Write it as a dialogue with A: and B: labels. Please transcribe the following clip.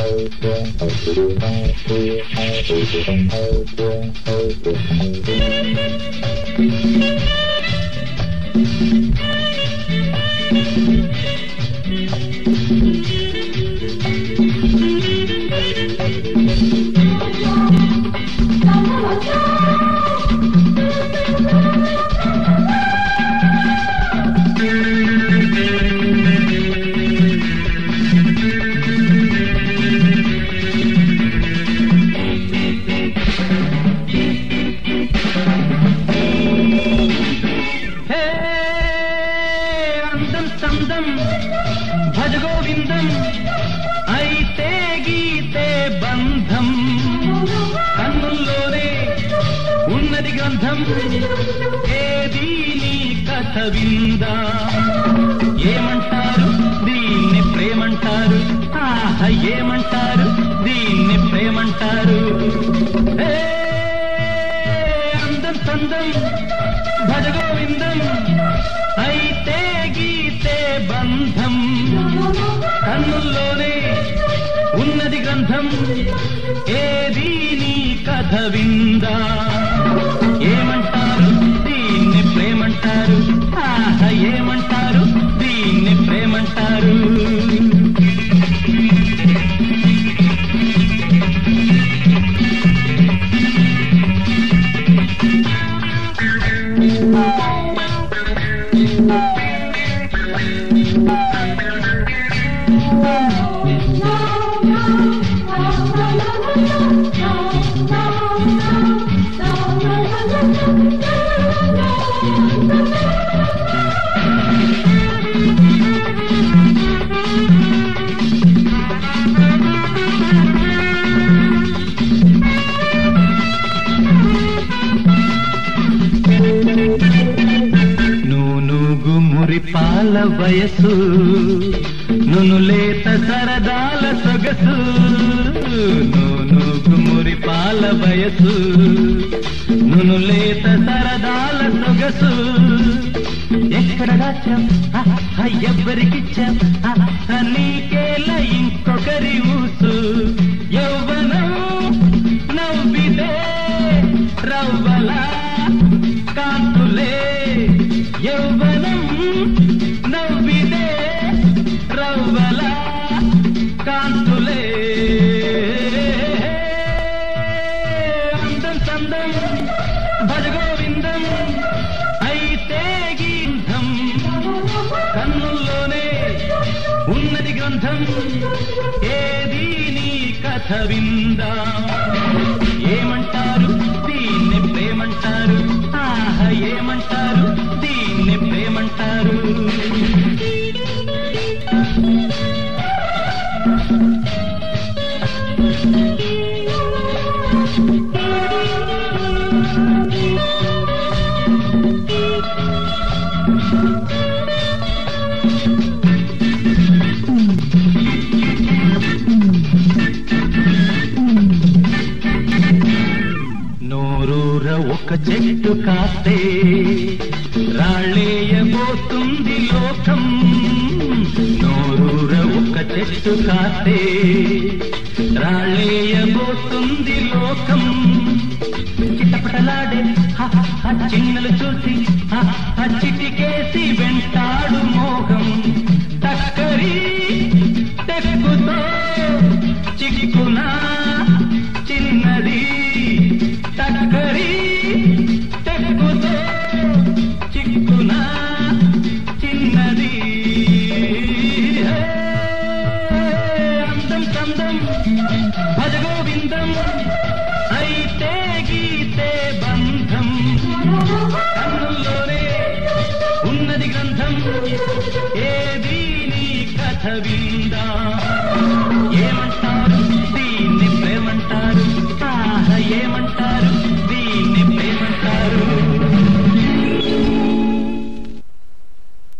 A: Thank you. బంధం. కన్నుల్లోనే ఉన్నది గ్రంథం. ఏది నీ కథ విందా? ఏమంటారు? దీన్ని ప్రేమంటారు. ఆహ ఏమంటారు? దీన్ని ప్రేమంటారు. అందం సందం భజ గోవిందం అయితే గీతే బంధం. కన్నుల్లోనే ఉన్నది గ్రంథం ఏది నీ కథ విందా వయసు నును లేత సరదాల సొగసు నూనుగు మురిపాల వయసు నును లేత సరదాల సొగసు. ఎక్కడ దాచాం? ఆహా, ఎవ్వరికిచ్చాం? నీకేలా ఇంకొకరి ఊసు. యౌవనం నవ్విదే రవ్వలా కాంతులే యౌవన ఉన్నది గ్రంథం ఏది నీ కథ విందాం? ఒక చెట్టు కాస్తే రాళ్ళేయబోతుంది లోకం. నోరూర ఒక చెట్టు కాస్తే రాళ్ళేయబోతుంది భజ గోవిందం అయితే గీతే బంధం. కన్నుల్లోనే ఉన్నది గ్రంథం ఏది నీ కథ విందా?